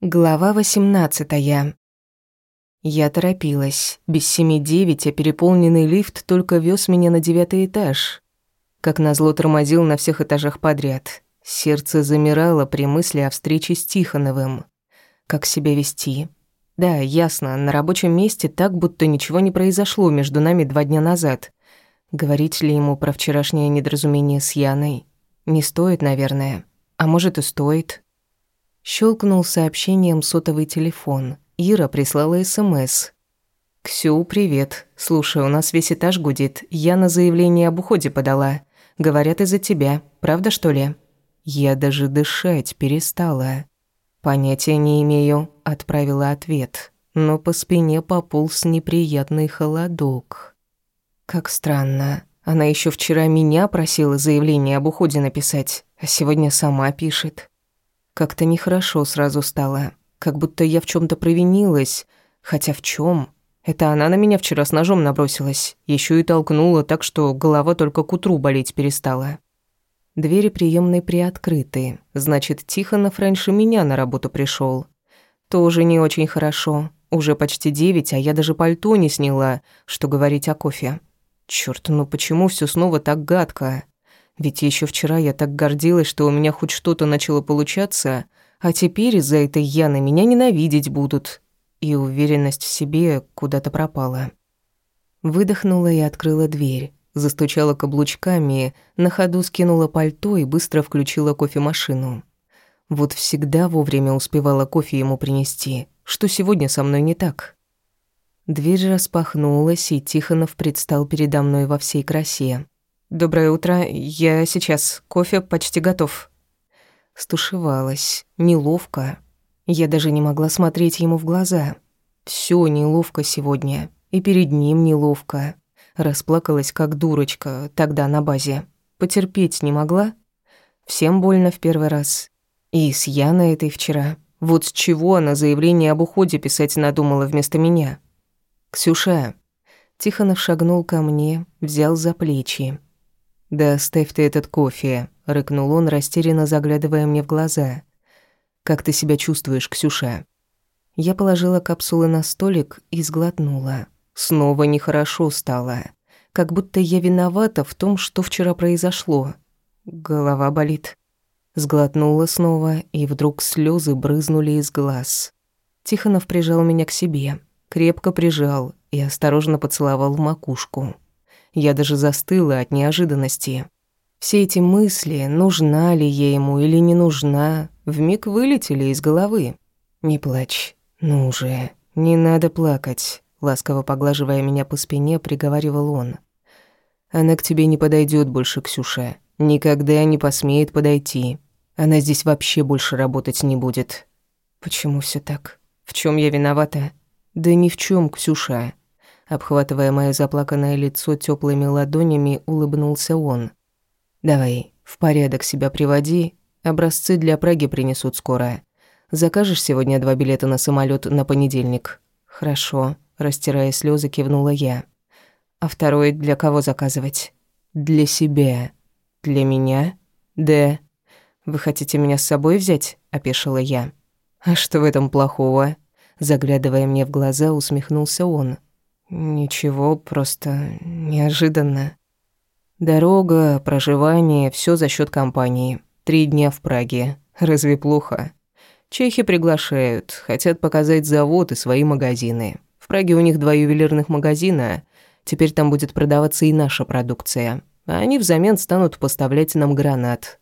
Глава 18. Я торопилась. Без семи девять, а переполненный лифт только вез меня на девятый этаж. Как назло тормозил на всех этажах подряд. Сердце замирало при мысли о встрече с Тихоновым. Как себя вести? Да, ясно, на рабочем месте так, будто ничего не произошло между нами два дня назад. Говорить ли ему про вчерашнее недоразумение с Яной? Не стоит, наверное. А может и стоит. Щелкнул сообщением сотовый телефон. Ира прислала СМС. «Ксю, привет. Слушай, у нас весь этаж гудит. Я на заявление об уходе подала. Говорят из-за тебя. Правда, что ли?» Я даже дышать перестала. «Понятия не имею», — отправила ответ. Но по спине пополз неприятный холодок. Как странно. Она еще вчера меня просила заявление об уходе написать, а сегодня сама пишет. Как-то нехорошо сразу стало, как будто я в чем то провинилась. Хотя в чем? Это она на меня вчера с ножом набросилась, еще и толкнула так, что голова только к утру болеть перестала. Двери приемной приоткрыты, значит, Тихонов раньше меня на работу пришел. Тоже не очень хорошо. Уже почти девять, а я даже пальто не сняла, что говорить о кофе. Чёрт, ну почему все снова так гадко? Ведь еще вчера я так гордилась, что у меня хоть что-то начало получаться, а теперь из-за этой Яны меня ненавидеть будут. И уверенность в себе куда-то пропала. Выдохнула и открыла дверь. Застучала каблучками, на ходу скинула пальто и быстро включила кофемашину. Вот всегда вовремя успевала кофе ему принести. Что сегодня со мной не так? Дверь распахнулась, и Тихонов предстал передо мной во всей красе. «Доброе утро. Я сейчас. Кофе почти готов». Стушевалась. Неловко. Я даже не могла смотреть ему в глаза. Всё неловко сегодня. И перед ним неловко. Расплакалась, как дурочка, тогда на базе. Потерпеть не могла. Всем больно в первый раз. И с Яной этой вчера. Вот с чего она заявление об уходе писать надумала вместо меня. «Ксюша». Тихонов шагнул ко мне, взял за плечи. «Да оставь ты этот кофе», — рыкнул он, растерянно заглядывая мне в глаза. «Как ты себя чувствуешь, Ксюша?» Я положила капсулы на столик и сглотнула. Снова нехорошо стало. Как будто я виновата в том, что вчера произошло. Голова болит. Сглотнула снова, и вдруг слезы брызнули из глаз. Тихонов прижал меня к себе. Крепко прижал и осторожно поцеловал в макушку. Я даже застыла от неожиданности. Все эти мысли, нужна ли я ему или не нужна, вмиг вылетели из головы. «Не плачь. Ну же, не надо плакать», — ласково поглаживая меня по спине, приговаривал он. «Она к тебе не подойдет больше, Ксюша. Никогда не посмеет подойти. Она здесь вообще больше работать не будет». «Почему все так? В чем я виновата?» «Да ни в чем, Ксюша. Обхватывая моё заплаканное лицо тёплыми ладонями, улыбнулся он. «Давай, в порядок себя приводи. Образцы для Праги принесут скоро. Закажешь сегодня два билета на самолёт на понедельник?» «Хорошо», — растирая слёзы, кивнула я. «А второй для кого заказывать?» «Для себя». «Для меня?» «Да». «Вы хотите меня с собой взять?» — опешила я. «А что в этом плохого?» Заглядывая мне в глаза, усмехнулся он. Ничего, просто неожиданно. Дорога, проживание, все за счет компании. Три дня в Праге. Разве плохо? Чехи приглашают, хотят показать завод и свои магазины. В Праге у них два ювелирных магазина. Теперь там будет продаваться и наша продукция. А они взамен станут поставлять нам гранат.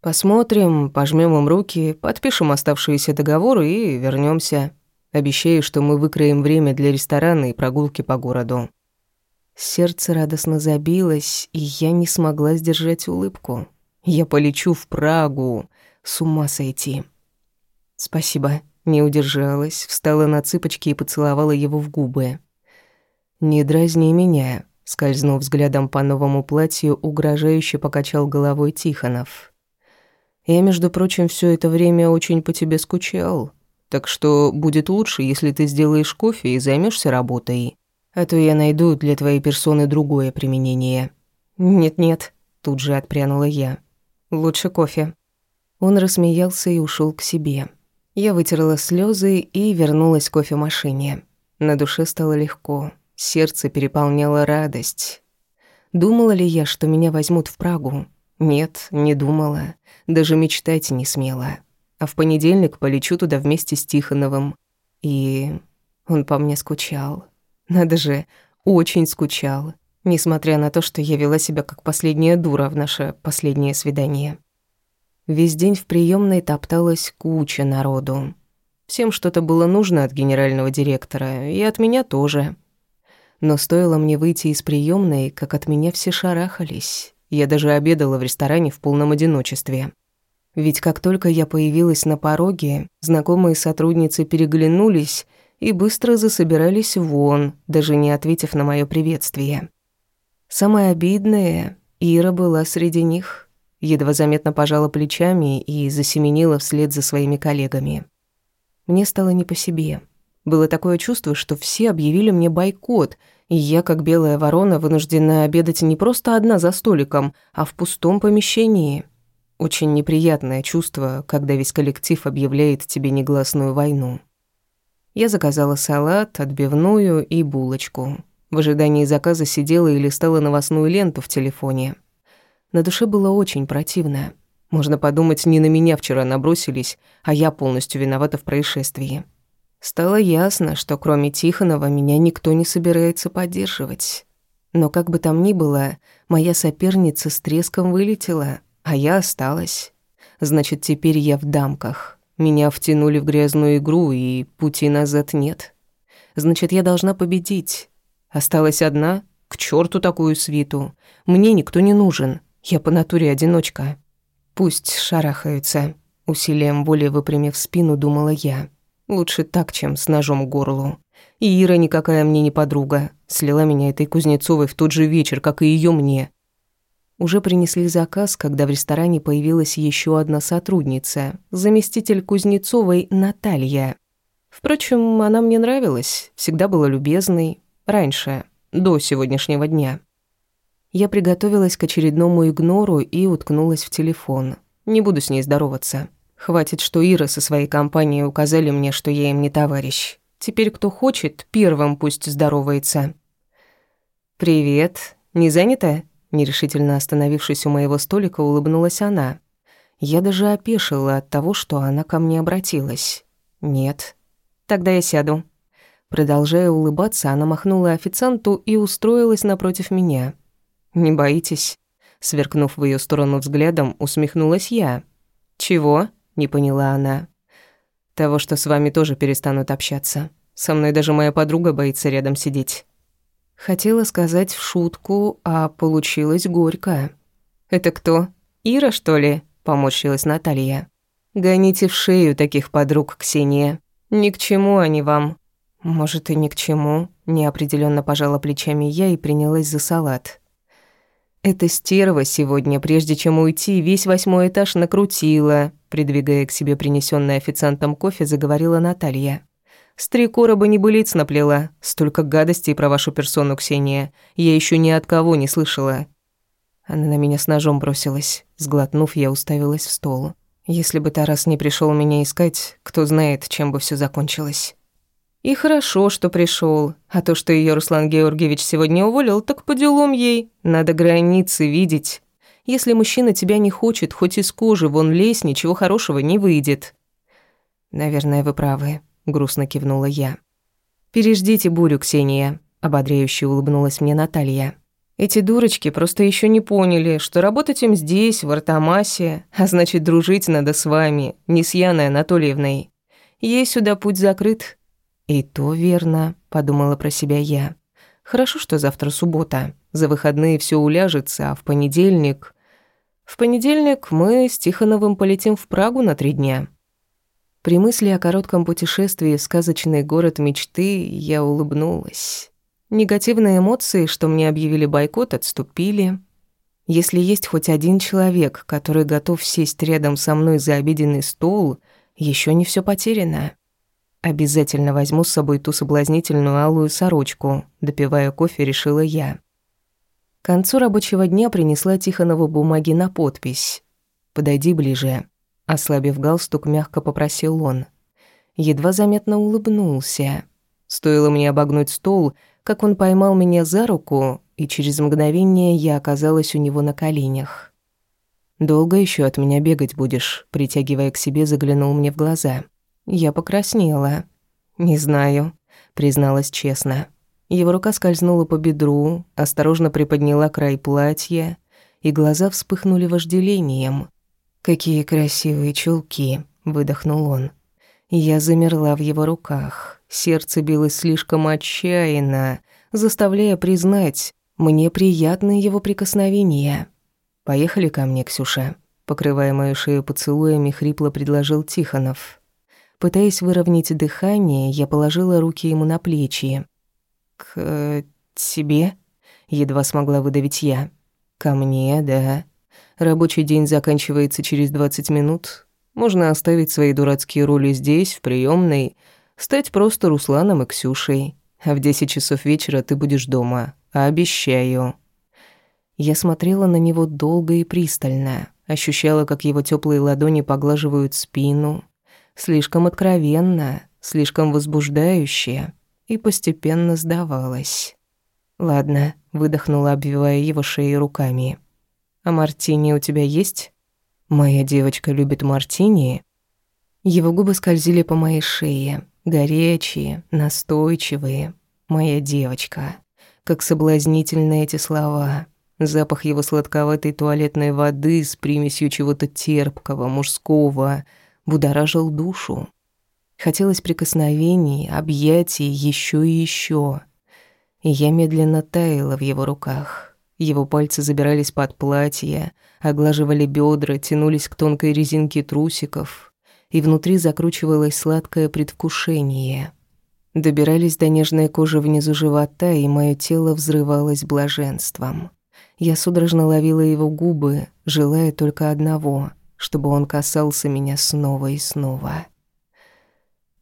Посмотрим, пожмем им руки, подпишем оставшиеся договоры и вернемся. Обещаю, что мы выкроем время для ресторана и прогулки по городу». Сердце радостно забилось, и я не смогла сдержать улыбку. Я полечу в Прагу. С ума сойти. «Спасибо», — не удержалась, встала на цыпочки и поцеловала его в губы. «Не дразни меня», — скользнув взглядом по новому платью, угрожающе покачал головой Тихонов. «Я, между прочим, все это время очень по тебе скучал. Так что будет лучше, если ты сделаешь кофе и займешься работой. А то я найду для твоей персоны другое применение». «Нет-нет», — тут же отпрянула я. «Лучше кофе». Он рассмеялся и ушел к себе. Я вытерла слезы и вернулась к кофемашине. На душе стало легко, сердце переполняло радость. Думала ли я, что меня возьмут в Прагу? Нет, не думала. Даже мечтать не смела. А в понедельник полечу туда вместе с Тихоновым. И он по мне скучал. Надо же, очень скучал. Несмотря на то, что я вела себя как последняя дура в наше последнее свидание. Весь день в приемной топталась куча народу. Всем что-то было нужно от генерального директора, и от меня тоже. Но стоило мне выйти из приемной, как от меня все шарахались. Я даже обедала в ресторане в полном одиночестве. Ведь как только я появилась на пороге, знакомые сотрудницы переглянулись и быстро засобирались вон, даже не ответив на мое приветствие. Самое обидное, Ира была среди них едва заметно пожала плечами и засеменила вслед за своими коллегами. Мне стало не по себе. Было такое чувство, что все объявили мне бойкот, и я, как белая ворона, вынуждена обедать не просто одна за столиком, а в пустом помещении. Очень неприятное чувство, когда весь коллектив объявляет тебе негласную войну. Я заказала салат, отбивную и булочку. В ожидании заказа сидела и листала новостную ленту в телефоне. На душе было очень противно. Можно подумать, не на меня вчера набросились, а я полностью виновата в происшествии. Стало ясно, что кроме Тихонова меня никто не собирается поддерживать. Но как бы там ни было, моя соперница с треском вылетела, а я осталась. Значит, теперь я в дамках. Меня втянули в грязную игру, и пути назад нет. Значит, я должна победить. Осталась одна? К черту такую свиту. Мне никто не нужен. Я по натуре одиночка. Пусть шарахаются. Усилием воли выпрямив спину, думала я. Лучше так, чем с ножом к горлу. И Ира никакая мне не подруга. Слила меня этой Кузнецовой в тот же вечер, как и ее мне. Уже принесли заказ, когда в ресторане появилась еще одна сотрудница, заместитель Кузнецовой Наталья. Впрочем, она мне нравилась, всегда была любезной. Раньше, до сегодняшнего дня. Я приготовилась к очередному игнору и уткнулась в телефон. Не буду с ней здороваться. Хватит, что Ира со своей компанией указали мне, что я им не товарищ. Теперь кто хочет, первым пусть здоровается. «Привет. Не занята?» Нерешительно остановившись у моего столика, улыбнулась она. Я даже опешила от того, что она ко мне обратилась. «Нет. Тогда я сяду». Продолжая улыбаться, она махнула официанту и устроилась напротив меня. «Не боитесь?» Сверкнув в ее сторону взглядом, усмехнулась я. «Чего?» — не поняла она. «Того, что с вами тоже перестанут общаться. Со мной даже моя подруга боится рядом сидеть». Хотела сказать в шутку, а получилось горько. «Это кто? Ира, что ли?» — поморщилась Наталья. «Гоните в шею таких подруг, Ксения. Ни к чему они вам». «Может, и ни к чему», — неопределенно пожала плечами я и принялась за салат. Эта стерва сегодня, прежде чем уйти, весь восьмой этаж накрутила, придвигая к себе принесенный официантом кофе, заговорила Наталья. С три короба небылиц наплела. Столько гадостей про вашу персону, Ксения. Я еще ни от кого не слышала. Она на меня с ножом бросилась. Сглотнув, я уставилась в стол. Если бы Тарас не пришел меня искать, кто знает, чем бы все закончилось. И хорошо, что пришел, а то, что ее Руслан Георгиевич сегодня уволил, так по делам ей. Надо границы видеть. Если мужчина тебя не хочет, хоть из кожи вон лезь, ничего хорошего не выйдет. Наверное, вы правы, грустно кивнула я. Переждите бурю, Ксения, ободряюще улыбнулась мне Наталья. Эти дурочки просто еще не поняли, что работать им здесь, в Артамасе, а значит, дружить надо с вами, не с Яной Анатольевной. Ей сюда путь закрыт, «И то верно», — подумала про себя я. «Хорошо, что завтра суббота. За выходные все уляжется, а в понедельник...» «В понедельник мы с Тихоновым полетим в Прагу на три дня». При мысли о коротком путешествии в сказочный город мечты я улыбнулась. Негативные эмоции, что мне объявили бойкот, отступили. Если есть хоть один человек, который готов сесть рядом со мной за обеденный стол, еще не все потеряно. Обязательно возьму с собой ту соблазнительную алую сорочку, допивая кофе, решила я. К концу рабочего дня принесла Тихонову бумаги на подпись. «Подойди ближе», — ослабив галстук, мягко попросил он. Едва заметно улыбнулся. Стоило мне обогнуть стол, как он поймал меня за руку, и через мгновение я оказалась у него на коленях. «Долго еще от меня бегать будешь?» Притягивая к себе, заглянул мне в глаза. Я покраснела. «Не знаю», — призналась честно. Его рука скользнула по бедру, осторожно приподняла край платья, и глаза вспыхнули вожделением. «Какие красивые чулки!» — выдохнул он. Я замерла в его руках. Сердце билось слишком отчаянно, заставляя признать, мне приятны его прикосновения. «Поехали ко мне, Ксюша», — покрывая мою шею поцелуями, хрипло предложил Тихонов. Пытаясь выровнять дыхание, я положила руки ему на плечи. «К... тебе?» — едва смогла выдавить я. «Ко мне, да. Рабочий день заканчивается через двадцать минут. Можно оставить свои дурацкие роли здесь, в приемной, стать просто Русланом и Ксюшей. А в десять часов вечера ты будешь дома. Обещаю». Я смотрела на него долго и пристально, ощущала, как его теплые ладони поглаживают спину, слишком откровенно, слишком возбуждающе, и постепенно сдавалась. «Ладно», — выдохнула, обвивая его шею руками. «А мартини у тебя есть?» «Моя девочка любит мартини?» Его губы скользили по моей шее, горячие, настойчивые. «Моя девочка». Как соблазнительны эти слова. Запах его сладковатой туалетной воды с примесью чего-то терпкого, мужского, будоражил душу. Хотелось прикосновений, объятий еще и еще. И я медленно таяла в его руках. Его пальцы забирались под платье, оглаживали бедра, тянулись к тонкой резинке трусиков, и внутри закручивалось сладкое предвкушение. Добирались до нежной кожи внизу живота, и мое тело взрывалось блаженством. Я судорожно ловила его губы, желая только одного, чтобы он касался меня снова и снова.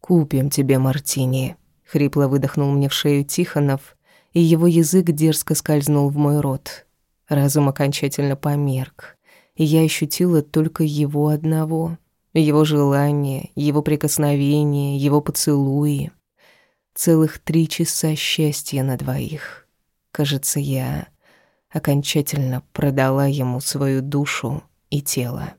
«Купим тебе мартини», — хрипло выдохнул мне в шею Тихонов, и его язык дерзко скользнул в мой рот. Разум окончательно померк, и я ощутила только его одного, его желание, его прикосновение, его поцелуи. Целых три часа счастья на двоих. Кажется, я окончательно продала ему свою душу и тело.